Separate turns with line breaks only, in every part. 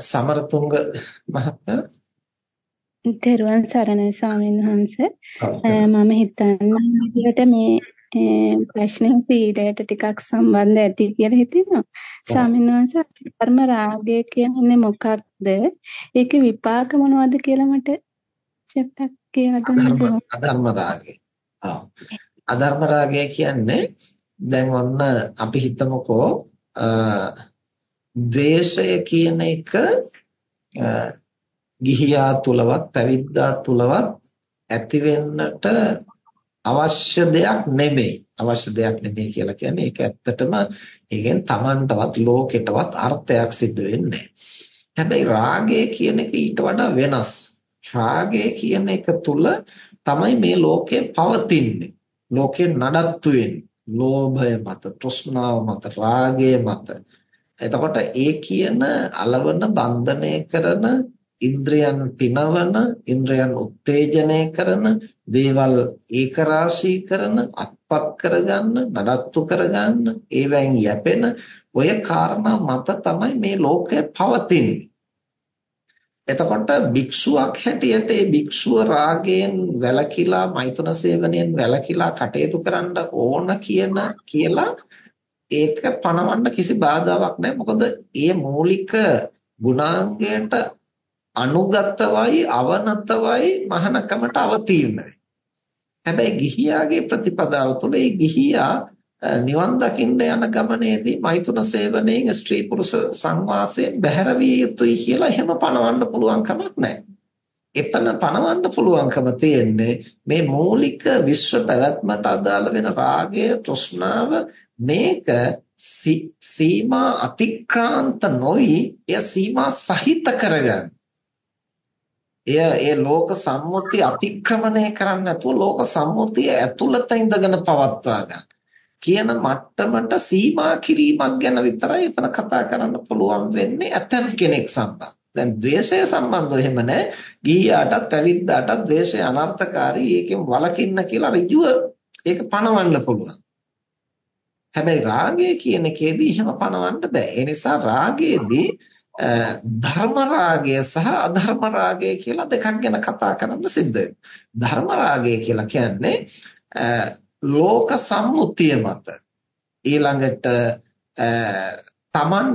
සමරතුංග මහත්මයා?
තෙරුවන් සරණයි ස්වාමීන් වහන්සේ. මම හිතන්නේ විදිහට මේ ප්‍රශ්නේ සීලයට ටිකක් සම්බන්ධ ඇති කියලා හිතෙනවා. ස්වාමීන් වහන්සේ ධර්ම රාගය කියන්නේ මොකක්ද? ඒකේ විපාක මොනවද කියලා මට චුට්ටක් කියලා දුන්නොත්
අධර්ම රාගය. අධර්ම රාගය කියන්නේ දැන් ඔන්න අපි හිතමුකෝ ද්වේෂය කියන එක ගිහියා තුලවත් පැවිද්දා තුලවත් ඇති වෙන්නට අවශ්‍ය දෙයක් නෙමෙයි. අවශ්‍ය දෙයක් නෙමෙයි කියලා කියන්නේ ඒක ඇත්තටම ඒකෙන් Tamanටවත් ලෝකෙටවත් අර්ථයක් සිද්ධ වෙන්නේ හැබැයි රාගය කියන එක ඊට වඩා වෙනස්. රාගය කියන එක තුල තමයි මේ ලෝකය පවතින්නේ. ලෝකේ නඩත්තු වෙන්නේ. ලෝභය මත, තෘෂ්ණාව මත, රාගය මත එතකොට ඒ කියන అలවන බන්ධනය කරන ඉන්ද්‍රයන් පිනවන ඉන්ද්‍රයන් උත්තේජනය කරන දේවල් ඒකරාශී කරන අත්පත් කරගන්න නඩත්තු කරගන්න ඒවෙන් යැපෙන ඔය කාරණා මත තමයි මේ ලෝකය පවතින්නේ. එතකොට භික්ෂුවක් හැටියට ඒ භික්ෂුව රාගයෙන් වැළකීලා මෛතුන සේවනයෙන් වැළකීලා කටයුතු කරන්න ඕන කියන කියලා ඒක පණවන්න කිසි බාධාවක් නැහැ. මොකද ඒ මූලික ගුණාංගයට අනුගතවයි අවනතවයි මහානකමට අවතීර්ණයි. හැබැයි ගිහියාගේ ප්‍රතිපදාව තුළ ඒ ගිහියා නිවන් දකින්න යන ගමනේදී මෛතුන සේවනයෙන් ස්ත්‍රී පුරුෂ සංවාසයෙන් බැහැර විය යුතුයි කියලා එහෙම පණවන්න පුළුවන් කමක් නැහැ. එතන පණවන්න පුළුවන්කම තියෙන්නේ මේ මූලික විශ්ව පැවැත්මට අදාළ වෙන රාගය, තෘෂ්ණාව මේක සීමා අතික්‍රාන්ත නොවි එය සීමා සහිත කරගන්න. එය ඒ ලෝක සම්මුති අතික්‍රමණය කරන්නේ නැතුව ලෝක සම්මුතිය ඇතුළත ඉඳගෙන පවත්වා ගන්න. කියන මට්ටමට සීමා කිරීමක් ගැන විතරයි එතන කතා කරන්න පුළුවන් වෙන්නේ ඇතම් කෙනෙක් සම්බන්ධ. දැන් ද්වේෂය සම්බන්ධව එහෙම නැහැ. ගිහියාටත් පැවිද්දාටත් ද්වේෂය අනර්ථකාරී. ඒකෙන් වළකින්න කියලා ඍජුව ඒක පණවන්න පුළුවන්. හැබැයි රාගය කියන එකේදී එහෙම පණවන්න බෑ. ඒ නිසා රාගයේදී ධර්ම රාගය සහ අධර්ම රාගය කියලා දෙකක් ගැන කතා කරන්න සිද්ධ ධර්ම රාගය කියලා කියන්නේ ලෝක සම්මුතිය මත. ඊළඟට තමන්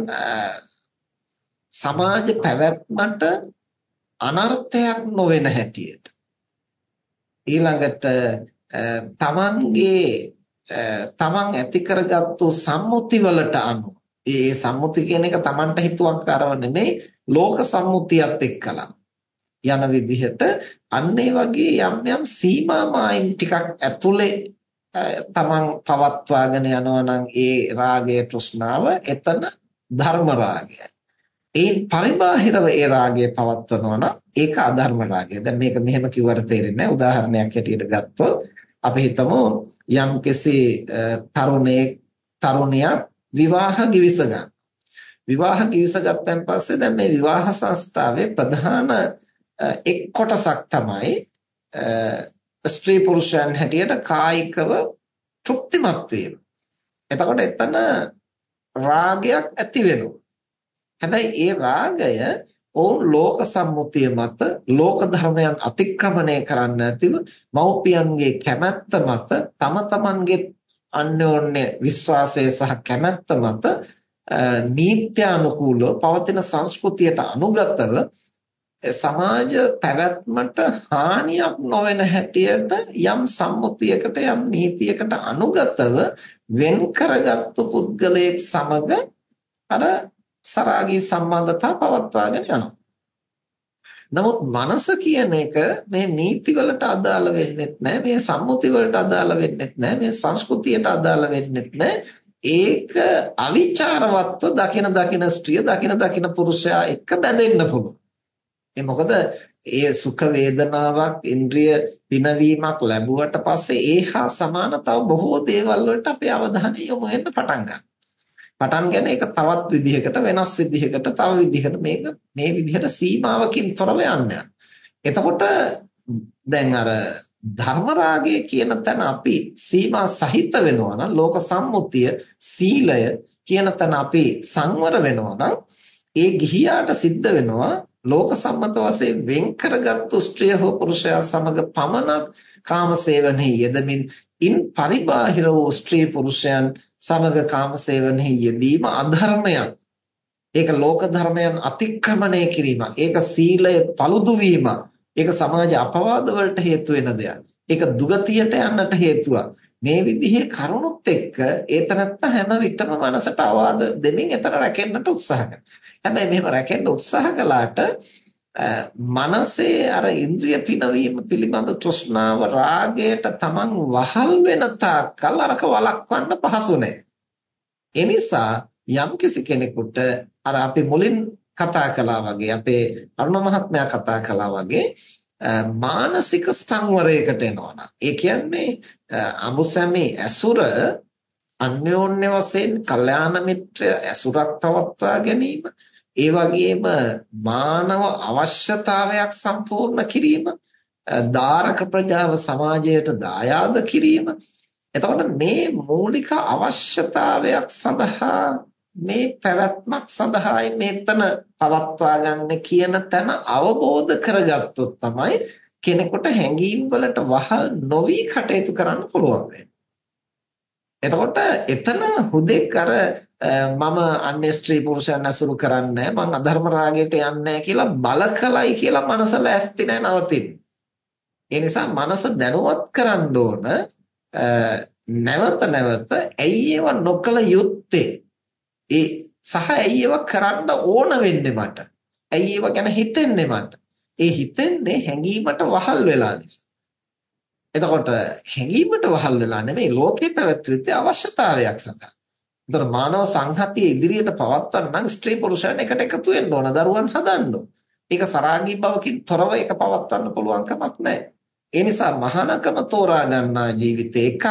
සමාජ පැවැත්මට අනර්ථයක් නොවන හැටියට. ඊළඟට තමන්ගේ තමන් ඇති කරගත්තු සම්මුති වලට අනුව ඒ සම්මුති කියන එක තමන්ට හිතුවක්කාරව නෙමෙයි ලෝක සම්මුතියත් එක්කලා යන විදිහට අන්න ඒ වගේ යම් යම් සීමා මායිම් ටිකක් ඇතුලේ තමන් පවත්වාගෙන යනවා නම් ඒ රාගය තෘෂ්ණාව එතන ධර්ම රාගයයි ඒ පරිබාහිරව ඒ රාගය පවත්වනවා නම් ඒක අධර්ම රාගය. දැන් මේක මෙහෙම කිව්වට තේරෙන්නේ නැහැ. උදාහරණයක් හැටියට ගත්තොත් අපි හිතමු යම්කිසි තරුණයෙක් තරුණියක් විවාහ ගිවිස ගන්න. විවාහ ගිවිස ගත්තන් පස්සේ දැන් මේ විවාහ සංස්ථාවේ ප්‍රධාන එක් කොටසක් තමයි ස්ත්‍රී පුරුෂයන් හැටියට කායිකව තෘප්තිමත් වීම. එතකොට එතන රාගයක් ඇති වෙනවා. හැබැයි ඒ රාගය ඔවුන් ලෝක සම්මුතිය මත ලෝක ධර්මයන් අතික්‍රමණය කරන්න නැතිව මව්පියන්ගේ කැමැත්ත මත තම තමන්ගේ අන්‍යෝන්‍ය විශ්වාසය සහ කැමැත්ත මත නීත්‍යානුකූලව පවතින සංස්කෘතියට අනුගතව සමාජ පැවැත්මට හානියක් නොවන හැටියට යම් සම්මුතියකට යම් නීතියකට අනුගතව වෙන් කරගත්තු පුද්ගලයෙක් සමග අර සරාගී සම්බන්ධතා පවත්වාගෙන යනවා. නමුත් මනස කියන එක මේ නීති වලට අදාළ වෙන්නේ නැහැ මේ සම්මුති වලට අදාළ වෙන්නේ නැහැ මේ සංස්කෘතියට අදාළ වෙන්නේ නැහැ ඒක අවිචාරවත්ව දකින දකින ස්ත්‍රිය දකින දකින පුරුෂයා එක්ක බැඳෙන්න පුළුවන්. ඒ මොකද ඒ සුඛ වේදනාවක් ඉන්ද්‍රිය පිනවීමක් ලැබුවට පස්සේ ඒහා සමාන තව බොහෝ දේවල් වලට අපේ අවධානය යොමු වෙන්න පටන් ගන්නවා. පටන් ගන්න ඒක තවත් විදිහකට වෙනස් විදිහකට තව විදිහකට මේක මේ විදිහට සීමාවකින් තොරව යන්න. එතකොට දැන් අර ධර්ම රාගය කියන තැන අපි සීමා සහිත වෙනවා නම් ලෝක සම්මුතිය සීලය කියන තැන අපි සංවර වෙනවා නම් ඒ ගිහියාට සිද්ධ වෙනවා ලෝක සම්මත වශයෙන් වෙන් කරගත්තු ස්ත්‍රිය හෝ පුරුෂයා සමග පමණක් කාමසේවනයේ යෙදමින් ඉන් පරිබාහිර වූ ස්ත්‍රී පුරුෂයන් සමග කාමසේවනයේ යෙදීම අධර්මයක්. ඒක ලෝක ධර්මයන් අතික්‍රමණය කිරීම. ඒක සීලය paludu ඒක සමාජ අපවාද වලට හේතු වෙන දෙයක්. ඒක දුගතියට යන්නට හේතුවක්. මේ විදිහේ කරුණුත් එක්ක ඒතනත්ත හැම විටම මනසට අවවාද දෙමින් එතන රැකෙන්නට උත්සාහ කරනවා. හැබැයි මෙහෙම රැකෙන්න උත්සාහ කළාට මනසේ අර ඉන්ද්‍රිය පිනවීම පිළිබඳ තෘෂ්ණාව රාගයට තමන් වහල් වෙන තාක්කල් අරක වළක්වන්න පහසු නැහැ. ඒ නිසා යම්කිසි කෙනෙකුට අර අපි මුලින් කතා කළා වගේ අපේ අරුණ මහත්මයා කතා කළා වගේ මානසික සංවරයකට එනවා ඒ කියන්නේ අමුසැමි ඇසුර අන්‍යෝන්‍ය වශයෙන් කල්යාණ මිත්‍ර ඇසුරක් පවත්වා ගැනීම ඒ වගේම මානව අවශ්‍යතාවයක් සම්පූර්ණ කිරීම දාරක ප්‍රජාව සමාජයට දායාද කිරීම. එතකොට මේ මූලික අවශ්‍යතාවයක් සඳහා මේ පැවැත්මක් සඳහායි මෙතන පවත්වා ගන්න කියන තැන අවබෝධ කරගත්තොත් තමයි කෙනෙකුට හැඟීම් වලට වහල් නොවි කටයුතු කරන්න පුළුවන් එතකොට එතන හුදෙක් අර මම අන්‍ය ස්ත්‍රී පුරුෂයන් ඇසුරු කරන්නේ මං අධර්ම රාගයට යන්නේ කියලා බලකලයි කියලා මනස ලෑස්ති නැහැ නවතින්න. ඒ නිසා මනස දැනුවත් කරන්න ඕන නැවත නැවත ඇයි ඒව නොකල යුත්තේ? ඒ සහ ඇයි ඒව කරන්න ඕන වෙන්නේ මට? ඇයි ඒව ගැන හිතෙන්නේ මට? ඒ හිතෙන්නේ හැඟීමට වහල් වෙලා නිසා. එතකොට හැඟීමට වහල් වෙලා නෙමෙයි ලෝකේ පැවැත්විච්ච අවශ්‍යතාවයක් සඳහා. ඒතර මානව සංහතිය ඉදිරියට පවත්වන්න නම් ස්ත්‍රී පුරුෂයන් එකට එකතු වෙන්න ඕන දරුවන් හදන්න ඕන. ඒක සරාගී බවකින් තොරව ඒක පවත්වන්න පුළුවන් කමක් නැහැ. ඒ නිසා මහානකම තෝරා ගන්නා ජීවිතේ එකක්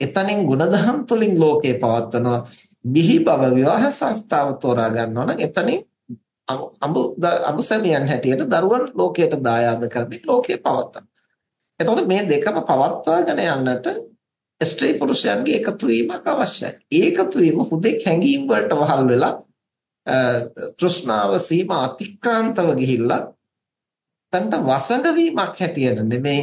එතනින් ಗುಣධම් තුලින් ලෝකේ පවත්වනවා. මිහි බව විවාහ සංස්ථාව තෝරා ගන්නවා නම් එතනින් අඹ අඹසමියන් හැටියට දරුවන් ලෝකයට දායාද කරමින් ලෝකේ පවත්වනවා. එතකොට මේ දෙකම පවත්වාගෙන යන්නට ස්ත්‍රී පුරුෂයන්ගේ එකතු වීමක් අවශ්‍යයි. ඒ එකතු වීම හුදෙක් හැඟීම් වලට වහල් වෙලා තෘෂ්ණාව සීමා අතික්‍රාන්තව ගිහිල්ලා තන්ට වසඟ වීමක් හැටියට නෙමේ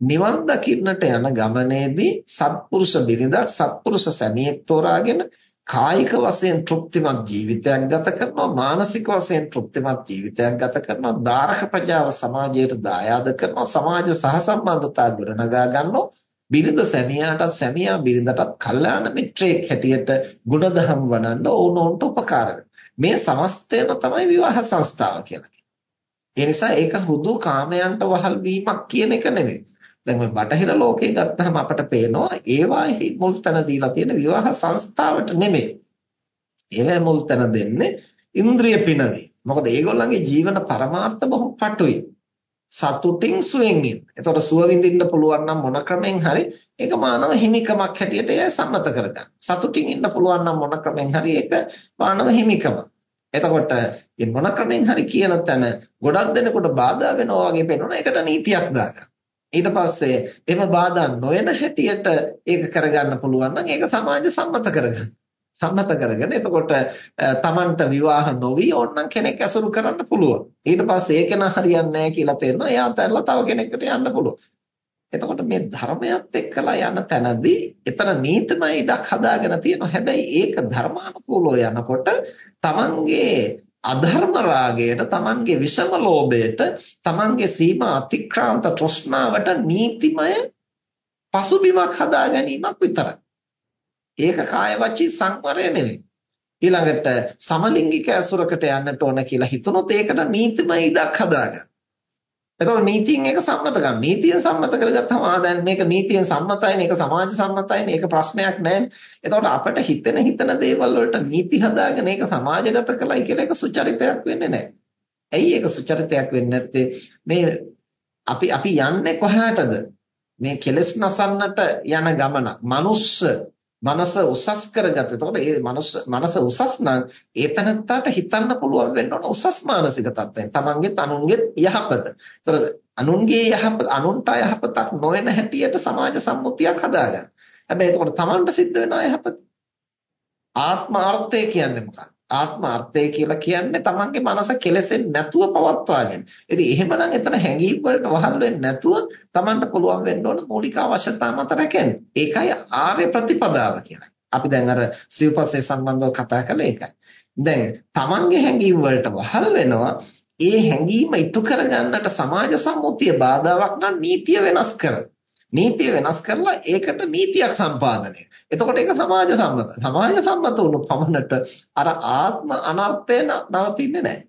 නිවන් දකින්නට යන ගමනේදී සත්පුරුෂ බිරිඳක් සත්පුරුෂ සැමියෙක් තෝරාගෙන කායික වශයෙන් තෘප්තිමත් ජීවිතයක් ගත කරනවා මානසික වශයෙන් තෘප්තිමත් ජීවිතයක් ගත කරනවා දාරක ප්‍රජාව සමාජයට දායාද කරනවා සමාජ සහසම්බන්ධතා ගොඩනගා ගන්නවා බිරිඳ සැමියාටත් සැමියා බිරිඳටත් කල්යාණ මිත්‍රයෙක් හැටියට ගුණධම් වඩන්න ඕනෝන්ට උපකාර මේ සමස්තයම තමයි විවාහ සංස්ථාව කියලා ඒ නිසා ඒක හුදු කාමයන්ට වහල් වීමක් කියන එක නෙමෙයි. දැන් මේ බටහිර ලෝකේ ගත්තාම අපට පේනවා ඒවාෙහි මුල් තැන දීලා තියෙන විවාහ සංස්ථාවට නෙමෙයි. ඒවැ මුල් තැන දෙන්නේ ඉන්ද්‍රිය පිනවි. මොකද ඒගොල්ලන්ගේ ජීවන පරමාර්ථ බොහොම පටුයි. සතුටින් සුවෙන් ඉන්න. එතකොට සුව විඳින්න පුළුවන් නම් මොන ක්‍රමෙන් හරි ඒක මානව හිමිකමක් හැටියට එය සම්මත කරගන්න. සතුටින් ඉන්න පුළුවන් නම් මොන ක්‍රමෙන් හරි ඒක මානව හිමිකම. එතකොට මේ මොන ක්‍රමෙන් හරි කියන තැන ගොඩක් දෙනෙකුට බාධා වෙනවා වගේ පේනවනේ ඒකට නීතියක් දාගන්න. ඊට පස්සේ එහෙම බාධා නොවන හැටියට ඒක කරගන්න පුළුවන් නම් ඒක සමාජ සම්මත කරගන්න. සම්මත කරගෙන එතකොට Tamanට විවාහ නොවි ඕනනම් කෙනෙක් ඇසුරු කරන්න පුළුවන්. ඊට පස්සේ ඒක නා හරියන්නේ නැහැ කියලා තේරෙනවා. එයා අතහැරලා තව කෙනෙක්ට යන්න පුළුවන්. එතකොට මේ ධර්මයත් එක්කලා යන තැනදී එතන නීතමය ඉඩක් හදාගෙන තියෙනවා. හැබැයි ඒක ධර්මානුකූලව යනකොට Tamanගේ අධර්ම රාගයට තමන්ගේ විෂම ලෝභයට තමන්ගේ සීමා අතික්‍රාන්ත තෘෂ්ණාවට නීතිමය පසුබිමක් හදා ගැනීමක් විතරයි. ඒක කාය වචී සංවරය නෙවෙයි. ඊළඟට සමලිංගික ඇසුරකට යන්නට ඕන කියලා හිතනොත් ඒකට නීතිමය ඉඩක් හදාගන්න. එතකොට නීතියෙන් ඒක සම්මත කරගන්න. නීතියෙන් සම්මත කරගත්තම ආ දැන් මේක නීතියෙන් සම්මතයි මේක සමාජ සම්මතයි මේක ප්‍රශ්නයක් නැහැ. එතකොට අපිට හිතෙන හිතන දේවල් වලට නීති හදාගෙන ඒක සමාජගත කළයි කියලා ඒක සුචරිතයක් වෙන්නේ නැහැ. ඇයි ඒක සුචරිතයක් වෙන්නේ නැත්තේ? මේ අපි අපි යන්නේ කොහාටද? මේ කෙලස් නසන්නට යන ගමන. මනුස්ස මනස උසස් කරගත්ත. එතකොට ඒ මනස මනස උසස් නම් ඒ තනත්තාට හිතන්න පුළුවන් වෙන්න ඕන උසස් මානසික තත්ත්වයෙන්. තමන්ගේ තනුන්ගේ යහපත. එතකොට අනුන්ගේ යහපත අනුන්ට යහපතක් නොවන හැටියට සමාජ සම්මුතියක් හදාගන්න. හැබැයි එතකොට තමන්ට සිද්ධ වෙන යහපත. ආත්මාර්ථය කියන්නේ මොකක්ද? ආත්ම අර්ථය කියලා කියන්නේ තමන්ගේ මනස කෙලෙසෙන්නේ නැතුව පවත්වාගෙන. ඉතින් එහෙමනම් එතන හැඟීම් වලට වහල් වෙන්නේ නැතුව තමන්ට පුළුවන් වෙන්න ඕන මූලික අවශ්‍යතා මත රැකෙන්න. ඒකයි ආර්ය ප්‍රතිපදාව කියන්නේ. අපි දැන් අර සිව්පස්සේ සම්බන්ධව කතා කළේ ඒකයි. දැන් තමන්ගේ හැඟීම් වලට වහල් වෙනවා ඒ හැඟීම ඉටු කරගන්නට සමාජ සම්මුතිය බාධාවක් නම් නීතිය වෙනස් කරනවා. නීතිය වෙනස් කරලා ඒකට නීතියක් සම්පාදනය. එතකොට ඒක සමාජ සම්මත. සමාජ සම්මත වුණු පමණට අර ආත්ම අනර්ථය නවතින්නේ නැහැ.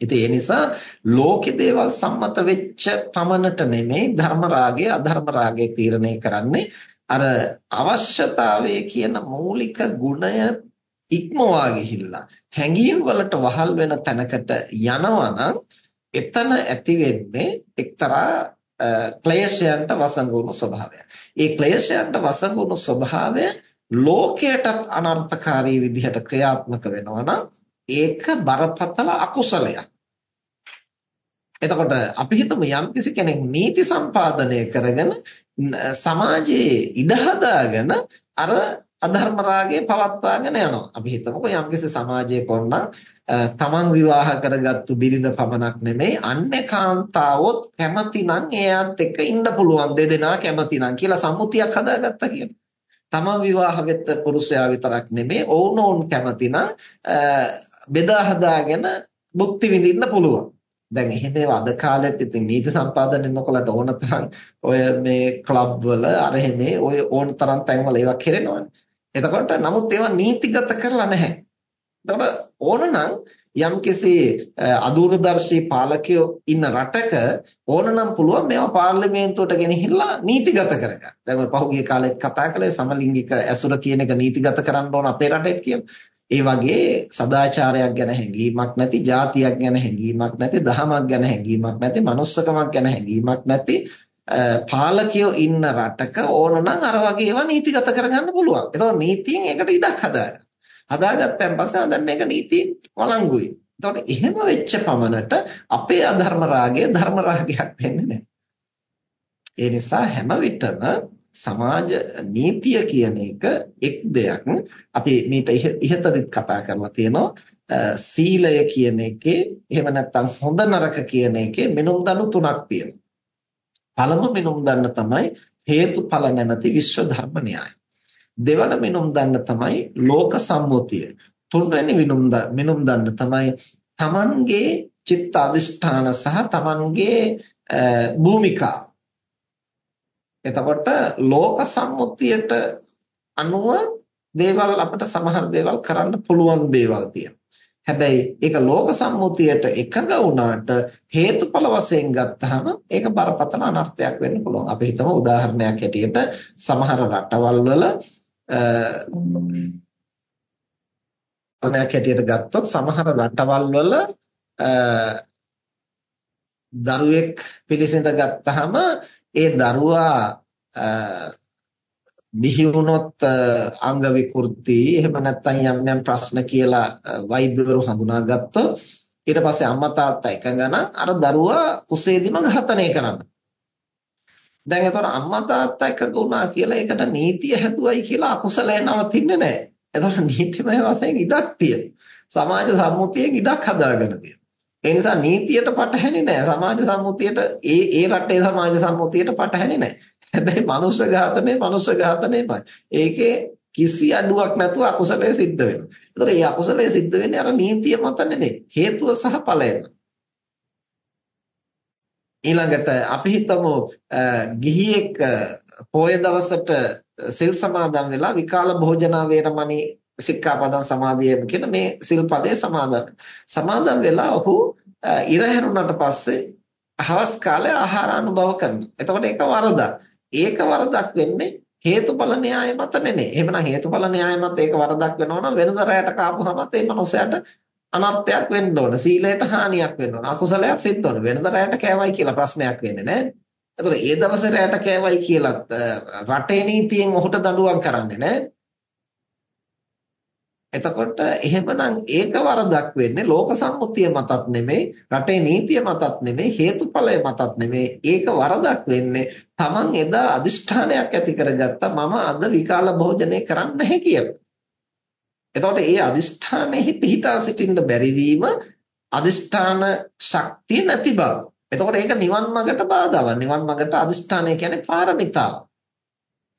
ඉතින් ඒ නිසා ලෝකේ දේවල් සම්මත වෙච්ච පමණට නෙමෙයි ධර්ම රාගය අධර්ම රාගය තීරණය කරන්නේ අර අවශ්‍යතාවය කියන මූලික ගුණය ඉක්මවා ගිහිල්ලා හැඟීම් වලට වහල් වෙන තැනකට යනවා එතන ඇති වෙන්නේ එක්තරා ක්ලේශයන්ට වසඟුණු ස්වභාවයක්. ඒ ක්ලේශයන්ට වසඟුණු ස්වභාවය ලෝකයටත් අනර්ථකාරී විදිහට ක්‍රියාත්මක වෙනවා ඒක බරපතල අකුසලයක්. එතකොට අපි හිතමු යම්කිසි කෙනෙක් නීති සම්පාදනය කරගෙන සමාජයේ ඉඩ හදාගෙන අර අධර්ම රාගය පවත්වාගෙන යනවා. අපි හිතමුකෝ යම්කිසි සමාජයක වුණා තමන් විවාහ කරගත්තු බිරිඳ පමණක් නෙමෙයි අන්නේ කාන්තාවොත් කැමතිනම් එයාත් එක්ක ඉන්න පුළුවන් දෙදෙනා කැමතිනම් කියලා සම්මුතියක් හදාගත්තා කියන. තමන් විවාහ වෙච්ච පුරුෂයා විතරක් නෙමෙයි ඔවුනෝන් කැමතිනම් බෙදා හදාගෙන භුක්ති විඳින්න පුළුවන්. දැන් එහෙම ඒවා අද කාලෙත් ඉතින් නීති සම්පාදනය නොකලට ඕන තරම් ඔය මේ ක්ලබ් වල අර එහෙමේ ඔය ඕන තරම් තැන්වල ඒවා කෙරෙනවනේ. එතකොට නමුත් ඒවා නීතිගත කරලා නැහැ. එතකොට ඕනනම් යම්කිසි අදූරදර්ශී පාලකයෝ ඉන්න රටක ඕනනම් පුළුවන් මේවා පාර්ලිමේන්තුවට ගෙනහිල්ලා නීතිගත කරගන්න. දැන් ඔය පහුගිය කාලෙත් කතා කළේ සමලිංගික ඇසුර කියන එක නීතිගත කරන්න ඕන අපේ රටේත් කියලා. ඒ වගේ සදාචාරයක් ගැන හැඟීමක් නැති, ජාතියක් ගැන හැඟීමක් නැති, දහමක් ගැන හැඟීමක් නැති, manussකමක් ගැන හැඟීමක් නැති පාලකයෝ ඉන්න රටක ඕනනම් අර වගේ ඒවා නීතිගත කරගන්න පුළුවන්. ඒතකොට නීතියෙන් ඒකට ඉඩක් හදාගන්න. හදාගත්තන් පස්සේ දැන් මේක නීතියෙන් වළංගුයි. එතකොට එහෙම වෙච්ච පමණට අපේ අධර්ම රාගය ධර්ම රාගයක් වෙන්නේ නැහැ. ඒ නිසා හැම විටම සමාජ නීතිය කියන එක එක් දෙයක්. අපි මේට ඉහතදිත් කතා කරලා තියෙනවා සීලය කියන එකේ එහෙම නැත්නම් හොඳ නරක කියන එකේ මෙනුම් දනු තුනක් තියෙනවා. පළමු මෙනුම් දන්න තමයි හේතුඵල නැමැති විශ්ව ධර්ම න්‍යාය. දෙවන මෙනුම් දන්න තමයි ලෝක සම්මුතිය. තුන්වෙනි මෙනුම් මෙනුම් දන්න තමයි තමන්ගේ චිත්ත අධිෂ්ඨාන සහ තමන්ගේ භූමිකා. එතකොට ලෝක සම්මුතියට අනුව දේවල් අපිට සමහර දේවල් කරන්න පුළුවන් දේවල් තියෙනවා. හැබැයි ඒක ලෝක සම්මුතියට එකඟ වුණාට හේතුඵල වශයෙන් ගත්තාම ඒක බරපතල අනර්ථයක් වෙන්න පුළුවන්. අපි හිතමු උදාහරණයක් ඇටියට සමහර රටවල් වල උදාහරණයක් ඇටියට ගත්තොත් සමහර රටවල් වල දරුවෙක් පිළිසිඳ ගත්තාම ඒ දරුවා බිහි වුණොත් අංග විකෘති එහෙම නැත්නම් යම් යම් ප්‍රශ්න කියලා වෛද්‍යවරු හඳුනාගත්තොත් ඊට පස්සේ අම්මා තාත්තා එකඟ නම් අර දරුවා කුසේදීම ඝාතනය කරන්න. දැන් එතකොට අම්මා තාත්තා එකඟ වුණා කියලා ඒකට නීතිය හැදුවයි කියලා අකුසලය නවතින්නේ නැහැ. එතකොට නීතිමය වශයෙන් ඉඩක් තියෙනවා. සමාජ සම්මුතියෙන් ඉඩක් හදාගෙන තියෙනවා. ඒ නිසා නීතියට පටහැනි නැහැ. සමාජ සම්මුතියට ඒ ඒ රටේ සමාජ සම්මුතියට පටහැනි නැහැ. හැබැයි මනුෂ්‍ය ඝාතනය මනුෂ්‍ය ඝාතනයමයි. ඒකේ කිසි අඩුවක් නැතුව අකුසලයේ සිද්ධ වෙනවා. ඒතර මේ අකුසලයේ සිද්ධ වෙන්නේ අර නීතිය මත නෙමෙයි. හේතුව සහ ඵලය. ඊළඟට අපි හිතමු ගිහියෙක් පොය දවසට සිල් සමාදන් වෙලා විකාල භෝජන වේරමණී සික්ඛාපදං සමාදියේම කියන මේ සිල් පදේ සමාදන්. සමාදන් වෙලා ඔහු ඉර හැරුණාට පස්සේ හවස් කාලේ ආහාර අනුභව කරනවා. එතකොට ඒක වරදක්. ඒක වරදක් වෙන්නේ හේතුඵල න්‍යාය මත නෙමෙයි. එහෙමනම් හේතුඵල න්‍යාය මත ඒක වරදක් වෙනවා නම් වෙනද රැයට කාපුවමත් ඒ මනුස්සයාට අනර්ථයක් වෙන්න ඕන. සීලයට හානියක් වෙන්න ඕන. අකුසලයක් සිද්ධ වෙන්න. වෙනද රැයට කෑවයි කියලා ප්‍රශ්නයක් වෙන්නේ නැහැ. එතකොට ඒ දවසේ රැයට කෑවයි කියලා රටේ නීතියෙන් ඔහුට දඬුවම් කරන්නේ නැහැ. එතකොට එහෙමනම් ඒක වරදක් වෙන්නේ ලෝක සම්මුතිය මතත් නෙමෙයි රටේ නීතිය මතත් නෙමෙයි හේතුඵලය මතත් නෙමෙයි ඒක වරදක් වෙන්නේ Taman එදා අදිෂ්ඨානයක් ඇති කරගත්තා මම අද විකාල භෝජනය කරන්නේ නැහැ කියලා. එතකොට ඒ අදිෂ්ඨානයේ පිහිටා සිටින්න බැරි වීම අදිෂ්ඨාන ශක්තිය නැති බව. එතකොට ඒක නිවන් මාර්ගට බාධාවක්. නිවන් මාර්ගට අදිෂ්ඨානය කියන්නේ පාරමිතාව.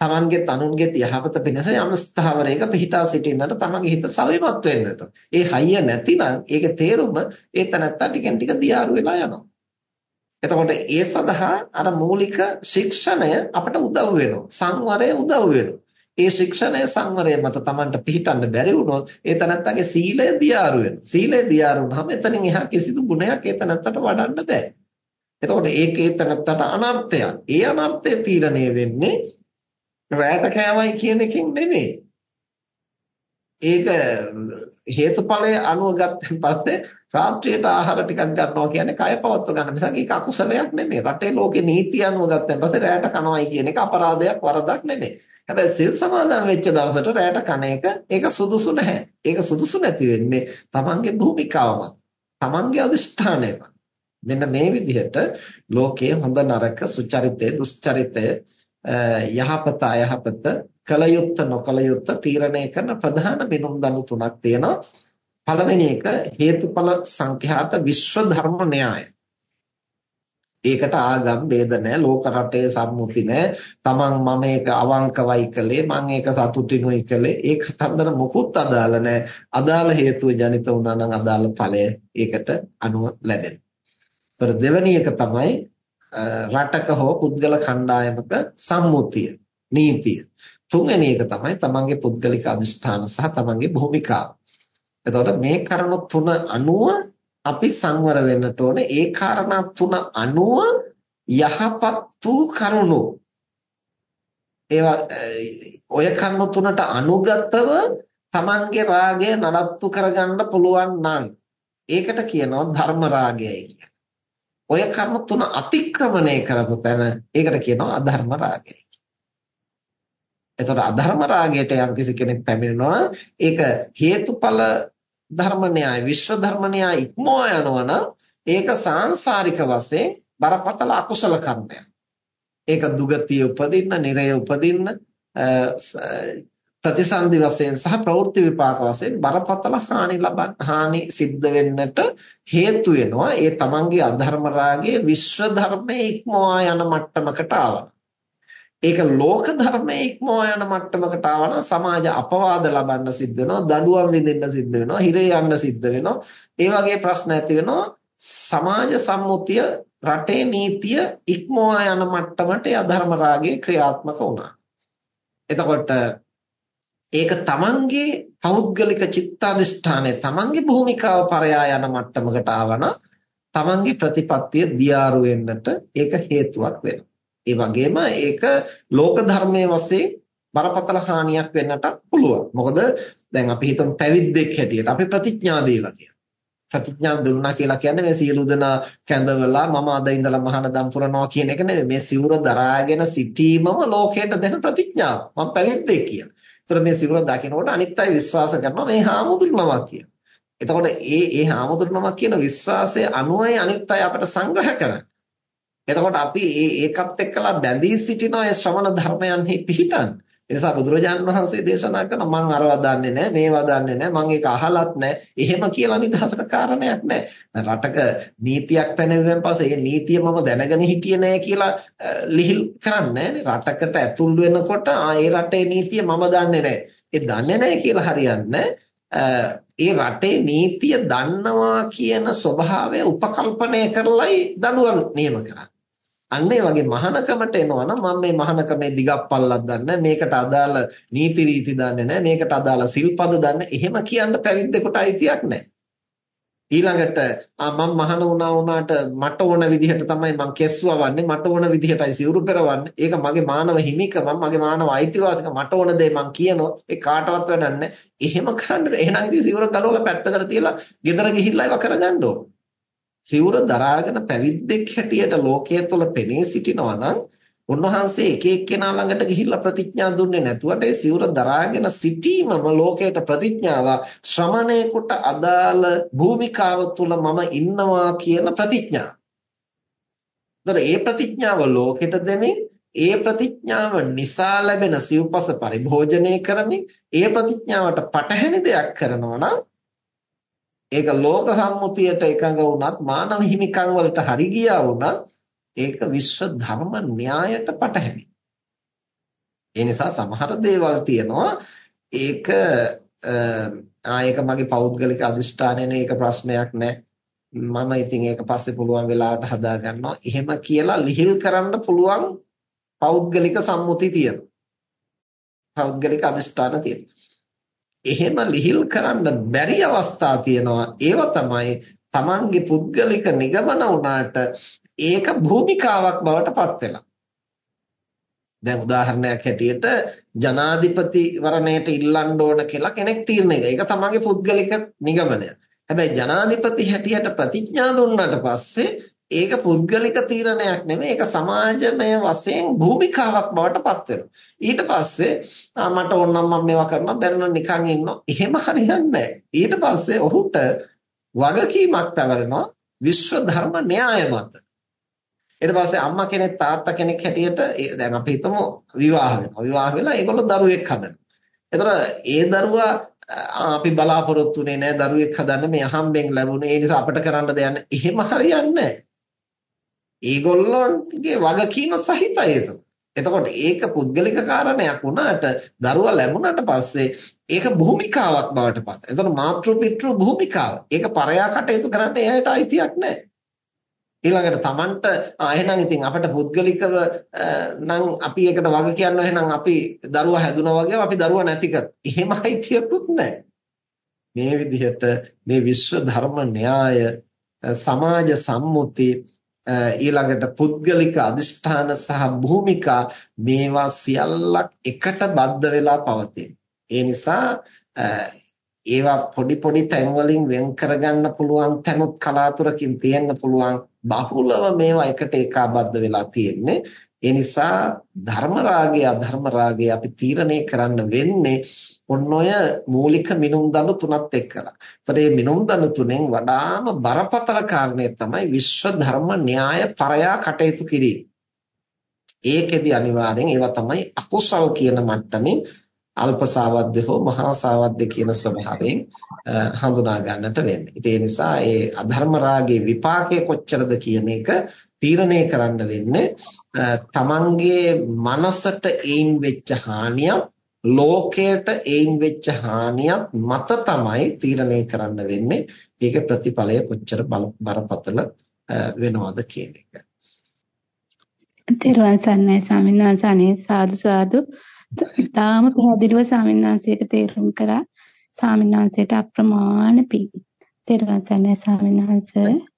තමන්ගේ තනුන්ගේ යහපත පිණිස යම් ස්ථාවරයක පිහිටා සිටින්නට තමන්ගේ හිත සවිමත් වෙන්නට. ඒ හයිය නැතිනම් ඒකේ තේරුම ඒ තනත්තා ටිකෙන් ටික දියාරු වෙලා යනවා. එතකොට ඒ සඳහා අර මූලික ශික්ෂණය අපට උදව් වෙනවා. සංවරය උදව් වෙනවා. ඒ ශික්ෂණය සංවරය මත Tamanට පිළිටන්න බැරි වුණොත් ඒ තනත්තගේ සීලය දියාරු වෙනවා. සීලය දියාරු වුනහම එතනින් එහා කිසිදු ගුණයක් ඒ තනත්තට වඩන්න බෑ. එතකොට ඒක ඒ තනත්තට අනර්ථයක්. ඒ අනර්ථය තීරණය වෙන්නේ රැයට කෑමයි කියන එකෙන් නෙමෙයි. ඒක හේතුඵලයේ අනුව ගත්තන් පස්සේ රාත්‍රියට ආහාර ටිකක් ගන්නවා කියන්නේ කය පවත්ව ගන්න මිසක් ඒක අකුසලයක් නෙමෙයි. රටේ ලෝකේ නීති අනුව ගත්තන් පස්සේ රැයට කනවායි කියන එක අපරාධයක් වරදක් නෙමෙයි. හැබැයි සිල් සමාදන් වෙච්ච දවසට රැයට කන එක ඒක සුදුසු නැහැ. ඒක සුදුසු නැති වෙන්නේ තමන්ගේ භූමිකාවම. තමන්ගේ අදිෂ්ඨානයම. මෙන්න මේ විදිහට ලෝකයේ හොඳ නරක සුචරිතය දුස්චරිතය යහපත අයහපත කලයුත්ත නොකලයුත්ත තීරණය කරන ප්‍රධාන බිනුම් දනු තුනක් තියෙනවා. පළවෙනි එක හේතුඵල සංඛ්‍යාත විශ්ව ධර්ම න්‍යාය. ඒකට ආගම් ભેද නැහැ ලෝක රටේ සම්මුති නැහැ තමන් මම ඒක අවංකවයි කළේ මම ඒක සතුටිනුයි කළේ ඒ කතන්දර මොකුත් අදාළ නැහැ අදාළ හේතුව ජනිත වුණා නම් අදාළ ඵලය ඒකට අනුව ලැබෙනවා. ඒතර දෙවෙනි එක තමයි රටක හෝ පුද්ගල කණ්ඩායමක සම්මුතිය නීතිය. තුන්වෙනි එක තමයි තමන්ගේ පුද්ගලික අදිෂ්ඨාන සහ තමන්ගේ භූමිකාව. එතකොට මේ කරුණු තුන අනුව අපි සංවර වෙන්නට ඕනේ ඒ කාරණා තුන අනුව යහපත් වූ කරුණු ඒවා ඔය කරුණු තුනට අනුගතව Tamange රාගය නඩත්තු කරගන්න පුළුවන් නම් ඒකට කියනවා ධර්ම රාගයයි කියලා. ඔය කරුණු තුන අතික්‍රමණය කරපු තැන ඒකට කියනවා අධර්ම රාගයයි. එතකොට අධර්ම රාගයට යම් කිසි කෙනෙක් පැමිණෙනවා ඒක හේතුඵල ධර්ම න්‍යාය විශ්ව ධර්ම න්‍යාය ඉක්මවා යනවා නම් ඒක සාංශාරික වශයෙන් බරපතල අකුසල කර්මයක්. ඒක දුගතිය උපදින්න, නිරය උපදින්න ප්‍රතිසන්දි වශයෙන් සහ ප්‍රවෘත්ති විපාක වශයෙන් බරපතල හානි ලබන් හානි සිද්ධ වෙන්නට හේතු වෙනවා. ඒ තමන්ගේ අධර්ම රාගයේ විශ්ව ධර්මයේ ඉක්මවා යන මට්ටමකට ආවම. ඒක ලෝක ධර්මයේ ඉක්මවා යන මට්ටමකට ආවනම් සමාජ අපවාද ලබන්න සිද්ධ වෙනවා දඬුවම් විඳින්න සිද්ධ වෙනවා හිරේ යන්න සිද්ධ වෙනවා ඒ වගේ ප්‍රශ්න ඇති වෙනවා සමාජ සම්මුතිය රටේ නීතිය ඉක්මවා යන මට්ටමට අධර්ම රාගයේ ක්‍රියාත්මක වුණා එතකොට ඒක තමන්ගේ පෞද්ගලික චිත්තාදිෂ්ඨානය තමන්ගේ භූමිකාව පරයා යන මට්ටමකට ආවනම් තමන්ගේ ප්‍රතිපත්තිය දියාරු වෙන්නට ඒක හේතුවක් වෙනවා ඒ වගේම ඒක ලෝක ධර්මයේ වශයෙන් බරපතල හානියක් වෙන්නට පුළුවන්. මොකද දැන් අපි හිතමු පැවිද්දෙක් හැටියට අපි ප්‍රතිඥා දීලා තියෙනවා. ප්‍රතිඥා දුන්නා කියලා කියන්නේ මේ සියලු දෙනා කැඳවලා මම අද ඉඳලා මහානදම් පුරනවා කියන එක නෙමෙයි. මේ සිවුර දරාගෙන සිටීමම ලෝකයට දෙන ප්‍රතිඥාව. මම පැවිද්දෙක් කියලා. ඒතර මේ සිවුර දකිනකොට අනිත් අය විශ්වාස කරනවා මේ හාමුදුරුවමක් කියලා. එතකොට ඒ ඒ හාමුදුරුවමක් කියන විශ්වාසය අනුවයි අනිත් අය අපට සංග්‍රහ කරන්නේ. එතකොට අපි ඒ ඒකත් එක්කලා බැඳී සිටින ඒ ශ්‍රමණ ධර්මයන්හි පිහිටන්. ඒ නිසා බුදුරජාණන් වහන්සේ දේශනා කරන මං අරවා දන්නේ නැහැ, මේවා දන්නේ නැහැ, මං ඒක අහලත් නැහැ. එහෙම කියලා නිදහසට කාරණයක් නැහැ. රටක නීතියක් පැනවෙන් පස්සේ ඒ නීතිය මම දැනගෙන හිටියේ නැහැ කියලා ලිහිල් කරන්නේ රටකට ඇතුල් වෙනකොට ආ ඒ රටේ නීතිය මම දන්නේ නැහැ. ඒ දන්නේ නැහැ කියලා හරියන්නේ ඒ රටේ නීතිය දන්නවා කියන ස්වභාවය උපකල්පනය කරලයි දඬුවම් නියම කරන්නේ. අන්න ඒ වගේ මහානකමට එනවා නම් මම මේ මහානකමේ දිගක් පල්ලක් දන්නේ මේකට අදාළ නීති රීති දන්නේ නැහැ. මේකට අදාළ සිල්පද දන්නේ එහෙම කියන්න පැවිද්දෙකුට අයිතියක් නැහැ. ඊළඟට මම මහාන වුණා වුණාට මට ඕන විදිහට තමයි මම කෙස්වවන්නේ මට ඕන විදිහටයි සිවුරු පෙරවන්නේ. ඒක මගේ මානව හිමිකම මගේ මානව අයිතිවාසිකම මට ඕන දේ මම කියනවා. ඒ කාටවත් වැඩක් එහෙම කරන්න එහෙනම් ඉතින් සිවුර ගලවලා පැත්තකට තියලා ගෙදර ගිහිල්ලා ඒවා කරගන්න ඕන. සිවුර දරාගෙන පැවිද්දෙක් හැටියට ලෝකයේ තුල පෙනී සිටිනවා නම් උන්වහන්සේ එක එක්කෙනා ළඟට ගිහිල්ලා ප්‍රතිඥා දුන්නේ නැතුවට ඒ සිවුර දරාගෙන සිටීමම ලෝකයට ප්‍රතිඥාව ශ්‍රමණේකට අදාළ භූමිකාව තුල මම ඉන්නවා කියන ප්‍රතිඥාව. ඒතර ඒ ප්‍රතිඥාව ලෝකෙට දෙමින් ඒ ප්‍රතිඥාව නිසා ලැබෙන සිව්පස පරිභෝජනය කරමින් ඒ ප්‍රතිඥාවට පටහැනි දෙයක් කරනවා නම් ඒක ලෝක සම්මුතියට එකඟ වුණත් මානව හිමිකම් වලට හරි ගියා වුණත් ඒක විශ්ව ධර්ම න්‍යායට පටහැනි. ඒ නිසා සමහර දේවල් තියෙනවා ඒක ආ ඒක මගේ පෞද්ගලික අදිෂ්ඨානයනේ ඒක ප්‍රශ්නයක් නෑ. මම ඉතින් ඒක පස්සේ පුළුවන් වෙලාවට හදා ගන්නවා. එහෙම කියලා ලිහිල් කරන්න පුළුවන් පෞද්ගලික සම්මුති තියෙනවා. පෞද්ගලික අදිෂ්ඨාන තියෙනවා. එහෙම ලිහිල් කරන්න බැරි අවස්ථා තියෙනවා. ඒව තමයි Tamange පුද්ගලික නිගමන වුණාට ඒක භූමිකාවක් බවට පත් වෙලා. දැන් උදාහරණයක් හැටියට ජනාධිපතිවරණයට ඉල්ලන්න ඕන කියලා කෙනෙක් තීරණය කරනවා. ඒක තමන්ගේ පුද්ගලික නිගමනය. හැබැයි ජනාධිපති හැටියට ප්‍රතිඥා දුන්නාට පස්සේ ඒක පුද්ගලික තීරණයක් නෙමෙයි ඒක සමාජමය වශයෙන් භූමිකාවක් බවට පත් ඊට පස්සේ මට ඕන නම් මම මේවා කරනවා බැරිනම් නිකන් ඉන්නවා. එහෙම හරියන්නේ ඊට පස්සේ ඔහුට වගකීමක් පැවරෙනවා විශ්ව ධර්ම න්‍යාය මත. ඊට පස්සේ අම්මා කෙනෙක් තාත්තා කෙනෙක් හැටියට දැන් අපි හිතමු විවාහ වෙනවා. විවාහ වෙලා ඒගොල්ලෝ දරුවෙක් හදනවා. එතකොට ඒ දරුවා අපි බලාපොරොත්තු වෙන්නේ නැහැ දරුවෙක් හදන්න මේ අහම්බෙන් ලැබුණේ ඒ නිසා අපිට කරන්න දෙයක් නැහැ. එහෙම හරියන්නේ නැහැ. ඒගොල්ලෝගේ වගකීම සහිතයි ඒක. එතකොට ඒක පුද්ගලික කාරණයක් වුණාට දරුවා ලැබුණාට පස්සේ ඒක භූමිකාවක් බවට පත්. එතකොට මාතෘ පිතෘ භූමිකාව. ඒක පරයා කටයුතු කරන්න එයාට අයිතියක් නැහැ. ඊළඟට Tamanට එහෙනම් ඉතින් අපිට පුද්ගලිකව නම් අපි ඒකට වග කියනවා එහෙනම් අපි දරුවා හැදුනා වගේ අපි දරුවා නැති කර. එහෙම අයිතියකුත් නැහැ. මේ විදිහට මේ විශ්ව ධර්ම න්‍යාය සමාජ සම්මුති ඊළඟට පුද්ගලික අදිෂ්ඨාන සහ භූමිකා මේවා සියල්ලක් එකට බද්ධ වෙලා පවතින. ඒ නිසා ඒවා පොඩි පොඩි තැන් වලින් වෙන් කරගන්න පුළුවන් තැනුත් කලාතුරකින් තියෙන්න පුළුවන් බහුලව මේවා එකට ඒකාබද්ධ වෙලා තියෙන්නේ ඒ නිසා ධර්ම රාගය අධර්ම රාගය අපි තීරණය කරන්න වෙන්නේ ඔන්න ඔය මූලික මිනුම් දණු තුනත් එක්කලා. ඒතර මේ මිනුම් දණු තුනෙන් වඩාම බරපතල කාරණය තමයි විශ්ව ධර්ම න්‍යාය පරයා කටයුතු කිරීම. ඒකෙදි අනිවාර්යෙන් ඒවා තමයි අකුසල් කියන මට්ටමින් අල්ප සාවද්ද හෝ මහා සාවද්ද කියන ස්වභාවයෙන් හඳුනා ගන්නට වෙන්නේ. ඉතින් ඒ නිසා ඒ අධර්ම රාගයේ විපාකය කොච්චරද කියන එක තීරණය කරන්න වෙන්නේ තමන්ගේ මනසට ඒන් වෙච්ච හානියක් ලෝකයට ඒන් වෙච්ච හානියක් මත තමයි තීරණය කරන්න වෙන්නේ. ඒක ප්‍රතිඵලය කොච්චර බරපතල වෙනවද කියන එක.
තෙරුවන් සරණයි ස්වාමීන් වහන්සේ සාදු සාදු තාම පැහැදිලිව ස්වාමීන් වහන්සේට තේරුම් කරා ස්වාමීන් වහන්සේට අප්‍රමාණ පිං. තෙරුවන් සරණයි ස්වාමීන් වහන්සේ.